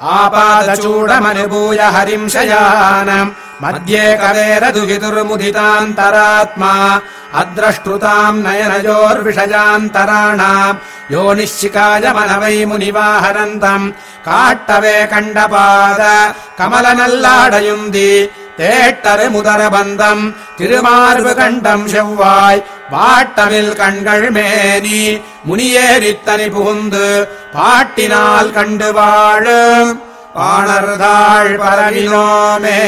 आपादचूडमनुभूय हरिंशयानम् मध्ये करे रधुहितुर्मुदितान्तरात्मा अद्रष्टुताम् नयनयोर्विषजान्तराणाम् यो निश्चिकायमनवै मुनिवाहरन्तम् काट्टवे कण्डपाद कमलनल्लाडयुन्दि। தேட்டரு முதரபந்தம் திருமார்பு கண்டம் செவ்வாய் வாட்டமில் கண்கள் மேனி முனியேறித்தனி புகுந்து பாட்டினால் கண்டு வாழும் பாணர்தாள் பரவினோமே.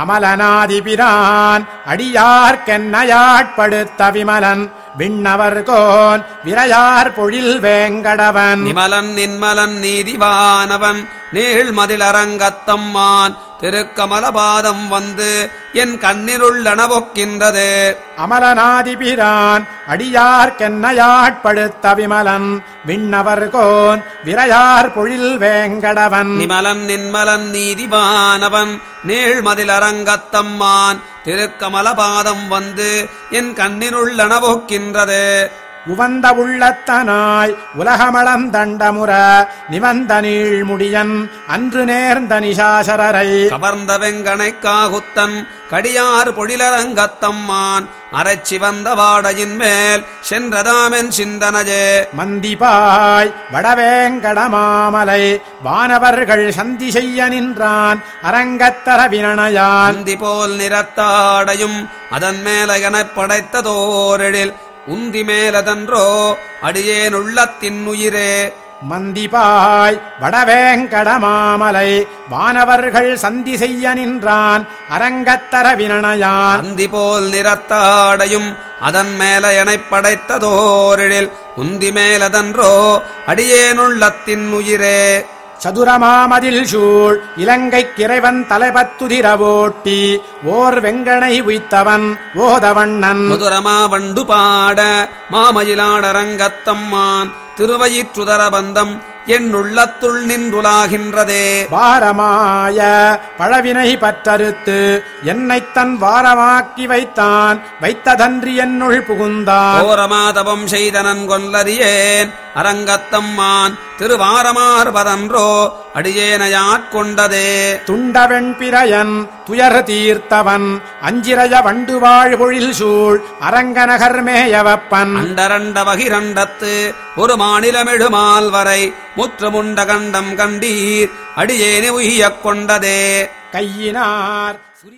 அமலனாதிபிரான் அடியார்க்கென்னையாட்படுத்த விமலன் விண்ணவர் கோன் விரையார் பொழில் வேங்கடவன். நிமலன் நின்மலன் நீதிவானவன் நீள்மதிலரங்கத்தம்மான் திருக்கமலபாதம் வந்து என் கண்ணிருள்ளனவொக்கின்றது அமலனாதிபிரான் அடியார்க்கென்னையாட்படுத்த விமலன் விண்ணவர்கோன் விரையார் பொழில் வேங்கடவன். நிமலன் நின்மலன் நீதிவானவன் நீள்மதிலரங்கத்தம்மான் திருக்கமலபாதம் வந்து என் கண்ணினுள்ளனவொக்கின்றது உவந்த உள்ளத்தனாய் உலகமளம் தண்டமுற நிவந்த நீழ்முடியன் அன்று நேர்ந்த நிசாசரரை. கவர்ந்த வெங்கனை காகுத்தன் கடியார் பொழிலரங்கத்தம்மான் அரைச்சி வந்த வாடையின் மேல் சென்றதாமென் சிந்தனையே மந்திபாய் வடவேங்கடமாமலை வானவர்கள் சந்தி செய்ய நின்றான் அரங்கத்தர வினணையான் அந்தி போல் நிறத்தாடையும் அதன் மேல எனப் படைத்ததோரெழில் உந்தி மேலதன்றோ அடியேன் உள்ளத்தின் உயிரே. மந்திபாய் வடவேங்கடமாமலை வானவர்கள் சந்தி செய்ய நின்றான் அரங்கத்தர வினணையான் அந்தி போல் நிறத்தாடையும் அதன் மேல எனப் படைத்ததோரெழில் உந்தி மேலதன்றோ அடியேனுள்ளத்தின் உயிரே. சதுரமாமதில் சூழ் இலங்கைக் கிறைவன் தலைபத்துதிரவோட்டி ஓர் வெங்கனை உய்த்தவன் ஓதவண்ணன். முதுரமா வண்டு பாட மாமயிலாடரங்கத்தம்மான் திருவயிற்றுதர பந்தம் என் உள்ளத்துள் நின்றுலாகின்றதே. வாரமாய பழவினை பற்றறுத்து என்னைத் தன் வாரமாக்கி வைத்தான் வைத்ததன்றி என்னுள் புகுந்தான். கோரமாதவம் செய்தனன் கொல்லறியேன் அரங்கத்தம்மான் திருவாரமார்பதன்றோ அடியேனையாட்கொண்டதே. துண்டவெண் பிறையன் துயர் தீர்த்தவன் அஞ்சிரைய வண்டுவாழ் பொழில் சூழ் அரங்கநகர் மேயவப்பன். அண்டரண்ட வகிரண்டத்து ஒரு மாநிலமிடுமால் வரை முற்றுமுண்ட கண்டம் கண்டீர் அடியேனை உய்யக் கொண்டதே. கையினார்